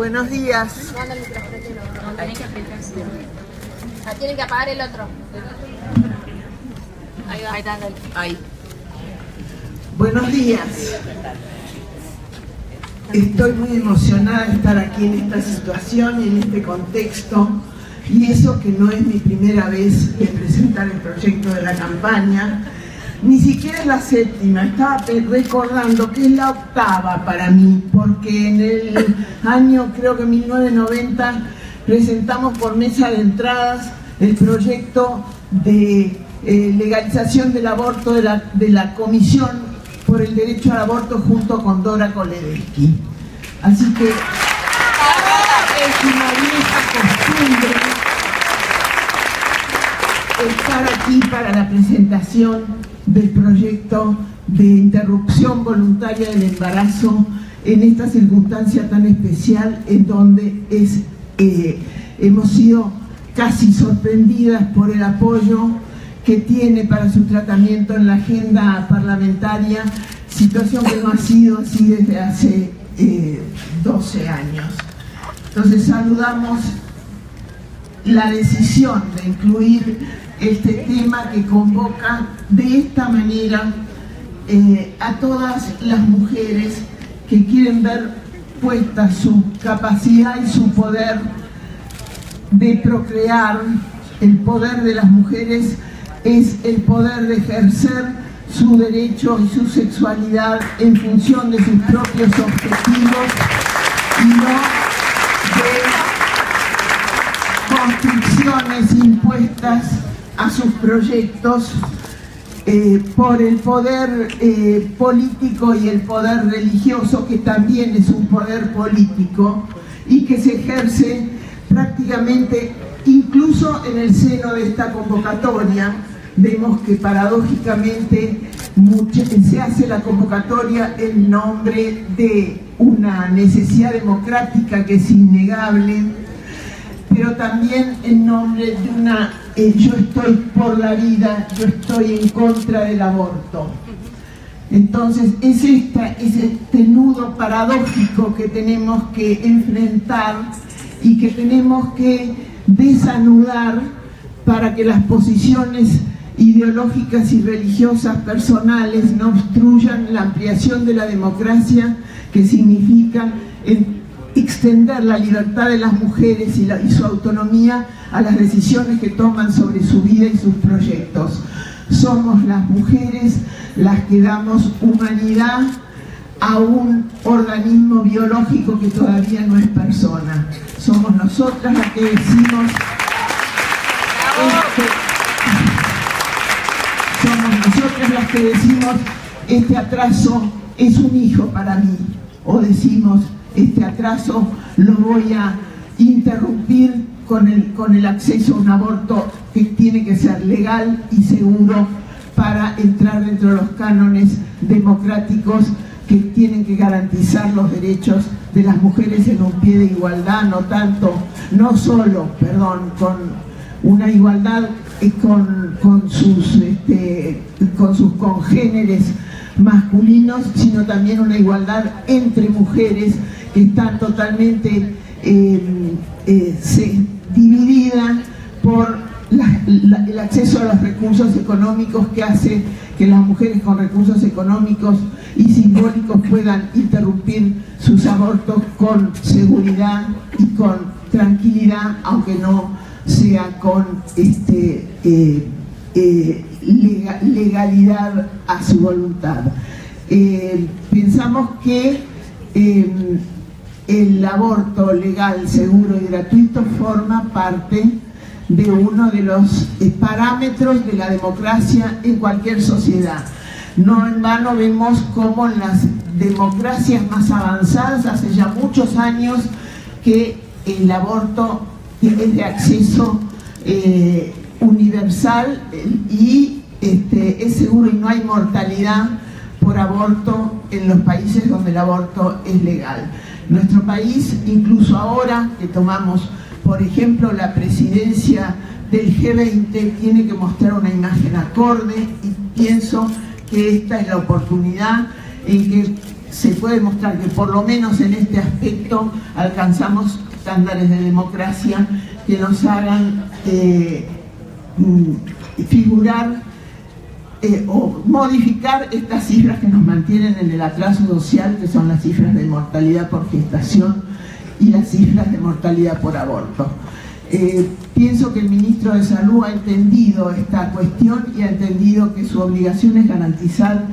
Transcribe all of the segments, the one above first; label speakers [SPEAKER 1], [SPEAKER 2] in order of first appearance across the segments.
[SPEAKER 1] Buenos días.
[SPEAKER 2] No, no, el micrófono, no, no, tenés que apretar. Ah, tienen que apagar el otro. Ahí va. Ahí está.
[SPEAKER 1] Ahí. Buenos días. Estoy muy emocionada de estar aquí en esta situación y en este contexto. Y eso que no es mi primera vez de presentar el proyecto de la campaña, ni siquiera es la séptima, estaba recordando que es la octava para mí, porque en el año, creo que 1990, presentamos por mesa de entradas el proyecto de eh, legalización del aborto de la, de la Comisión por el Derecho al Aborto junto con Dora Koledesky. Así que es una vieja costumbre estar aquí para la presentación del proyecto de interrupción voluntaria del embarazo en esta circunstancia tan especial en donde es, eh, hemos sido casi sorprendidas por el apoyo que tiene para su tratamiento en la agenda parlamentaria, situación que no ha sido así desde hace 12 eh, años. Entonces saludamos la decisión de incluir este tema que convoca de esta manera eh, a todas las mujeres que quieren ver puesta su capacidad y su poder de procrear, el poder de las mujeres es el poder de ejercer su derecho y su sexualidad en función de sus propios objetivos y no constricciones impuestas a sus proyectos eh, por el poder eh, político y el poder religioso, que también es un poder político y que se ejerce prácticamente incluso en el seno de esta convocatoria. Vemos que paradójicamente se hace la convocatoria en nombre de una necesidad democrática que es innegable, pero también en nombre de una eh, yo estoy por la vida, yo estoy en contra del aborto. Entonces es, esta, es este nudo paradójico que tenemos que enfrentar y que tenemos que desanudar para que las posiciones ideológicas y religiosas personales no obstruyan la ampliación de la democracia que significa extender la libertad de las mujeres y, su autonomía a las decisiones que toman sobre su vida y sus proyectos. Somos las mujeres las que damos humanidad a un organismo biológico que todavía no es persona. Somos nosotras las que decimos este, somos nosotras las que decimos este atraso es un hijo para mí o decimos este atraso lo voy a interrumpir con el, con el acceso a un aborto que tiene que ser legal y seguro para entrar dentro de los cánones democráticos que tienen que garantizar los derechos de las mujeres en un pie de igualdad, no tanto, no solo, perdón, con una igualdad con, con, sus, este, con sus congéneres masculinos, sino también una igualdad entre mujeres están totalmente eh, eh, dividida por el acceso a los recursos económicos que hace que las mujeres con recursos económicos y simbólicos puedan interrumpir sus abortos con seguridad y con tranquilidad, aunque no sea con este, eh, eh, legalidad a su voluntad. Pensamos que el aborto legal, seguro y gratuito forma parte de uno de los eh, parámetros de la democracia en cualquier sociedad. No en vano vemos cómo en las democracias más avanzadas, hace ya muchos años, que el aborto es de acceso eh, universal y este, es seguro y no hay mortalidad por aborto en los países donde el aborto es legal. Nuestro país, incluso ahora que tomamos, por ejemplo, la presidencia del G20, tiene que mostrar una imagen acorde y pienso que esta es la oportunidad en que se puede mostrar que por lo menos en este aspecto alcanzamos estándares de democracia que nos hagan eh, mm, figurar eh, o modificar estas cifras que nos mantienen en el atraso social, que son las cifras de mortalidad por gestación y las cifras de mortalidad por aborto. Eh, pienso que el ministro de Salud ha entendido esta cuestión y ha entendido que su obligación es garantizar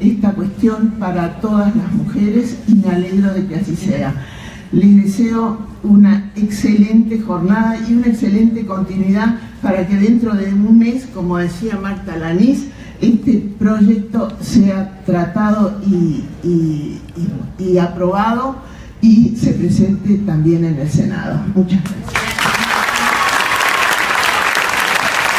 [SPEAKER 1] esta cuestión para todas las mujeres y me alegro de que así sea. Les deseo una excelente jornada y una excelente continuidad para que dentro de un mes, como decía Marta Lanís, este proyecto sea tratado y, y aprobado y se presente también en el Senado. Muchas gracias.